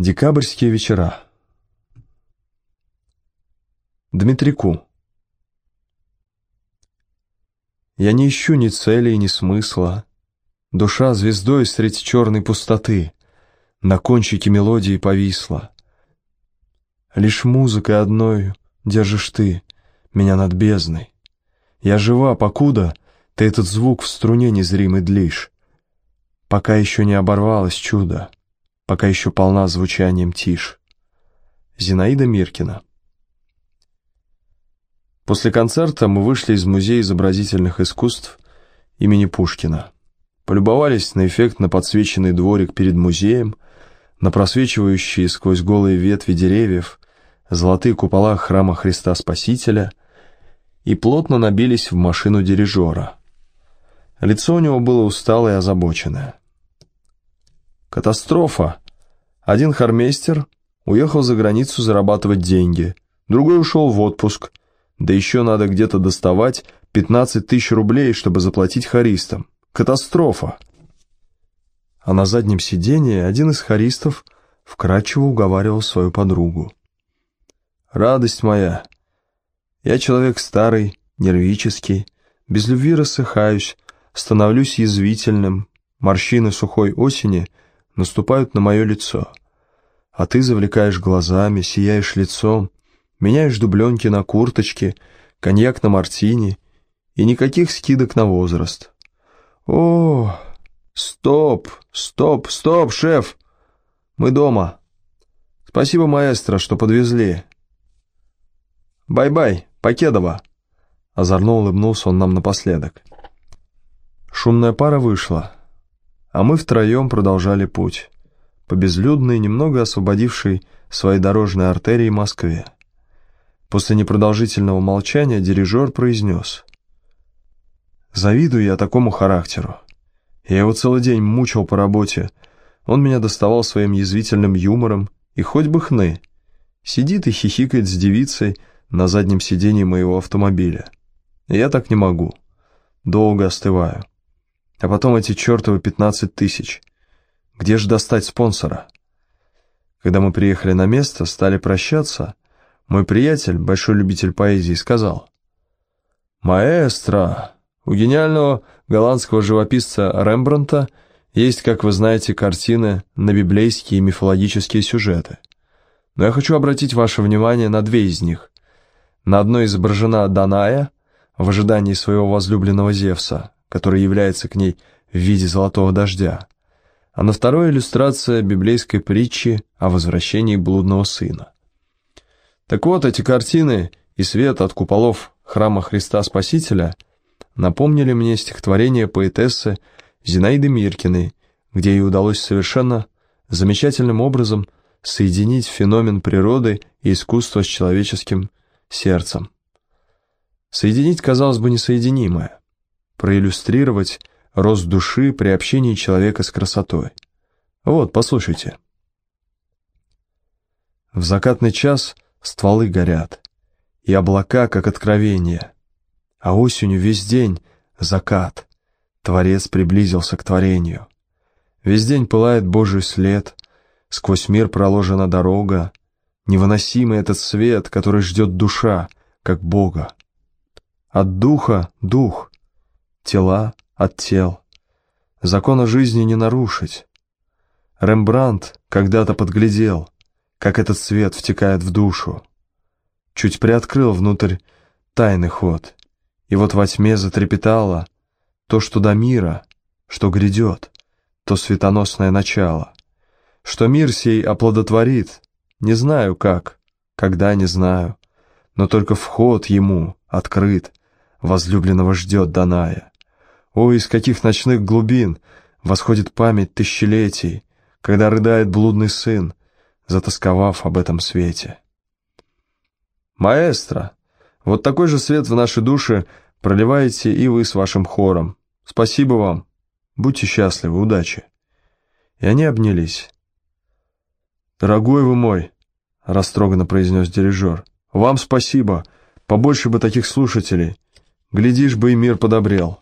Декабрьские вечера. Дмитрику. Я не ищу ни цели, ни смысла. Душа звездой средь черной пустоты На кончике мелодии повисла. Лишь музыкой одной держишь ты Меня над бездной. Я жива, покуда Ты этот звук в струне незримый длишь. Пока еще не оборвалось чудо пока еще полна звучанием тишь. Зинаида Миркина После концерта мы вышли из Музея изобразительных искусств имени Пушкина. Полюбовались на эффектно подсвеченный дворик перед музеем, на просвечивающие сквозь голые ветви деревьев золотые купола храма Христа Спасителя и плотно набились в машину дирижера. Лицо у него было усталое и озабоченное. Катастрофа. Один хармейстер уехал за границу зарабатывать деньги, другой ушел в отпуск, да еще надо где-то доставать 15 тысяч рублей, чтобы заплатить харистам. Катастрофа. А на заднем сиденье один из харистов вкратчиво уговаривал свою подругу. «Радость моя, я человек старый, нервический, без любви рассыхаюсь, становлюсь язвительным, морщины сухой осени — наступают на мое лицо. А ты завлекаешь глазами, сияешь лицом, меняешь дубленки на курточке, коньяк на мартини и никаких скидок на возраст. О, стоп, стоп, стоп, шеф! Мы дома. Спасибо, маэстро, что подвезли. Bye-bye, покедова. Озорно улыбнулся он нам напоследок. Шумная пара вышла а мы втроем продолжали путь по безлюдной, немного освободившей свои дорожные артерии Москве. После непродолжительного молчания дирижер произнес. «Завидую я такому характеру. Я его целый день мучил по работе. Он меня доставал своим язвительным юмором, и хоть бы хны. Сидит и хихикает с девицей на заднем сидении моего автомобиля. Я так не могу. Долго остываю. А потом эти чертовы 15 тысяч. Где же достать спонсора? Когда мы приехали на место, стали прощаться, мой приятель, большой любитель поэзии, сказал, «Маэстро, у гениального голландского живописца Рембранта есть, как вы знаете, картины на библейские и мифологические сюжеты. Но я хочу обратить ваше внимание на две из них. На одной изображена Даная в ожидании своего возлюбленного Зевса, который является к ней в виде золотого дождя, а на второй иллюстрация библейской притчи о возвращении блудного сына. Так вот, эти картины и свет от куполов храма Христа Спасителя напомнили мне стихотворение поэтессы Зинаиды Миркиной, где ей удалось совершенно замечательным образом соединить феномен природы и искусства с человеческим сердцем. Соединить, казалось бы, несоединимое проиллюстрировать рост души при общении человека с красотой. Вот, послушайте. В закатный час стволы горят, и облака, как откровение, а осенью весь день закат, Творец приблизился к творению. Весь день пылает Божий след, сквозь мир проложена дорога, невыносимый этот свет, который ждет душа, как Бога. От духа — дух, тела от тел. Закона жизни не нарушить. Рембрандт когда-то подглядел, как этот свет втекает в душу. Чуть приоткрыл внутрь тайный ход, и вот во тьме затрепетало то, что до мира, что грядет, то светоносное начало. Что мир сей оплодотворит, не знаю как, когда не знаю, но только вход ему открыт, возлюбленного ждет Даная. О, из каких ночных глубин восходит память тысячелетий, когда рыдает блудный сын, затасковав об этом свете. Маэстро, вот такой же свет в наши души проливаете и вы с вашим хором. Спасибо вам. Будьте счастливы, удачи. И они обнялись. «Дорогой вы мой», — растроганно произнес дирижер, — «вам спасибо, побольше бы таких слушателей. Глядишь бы и мир подобрел».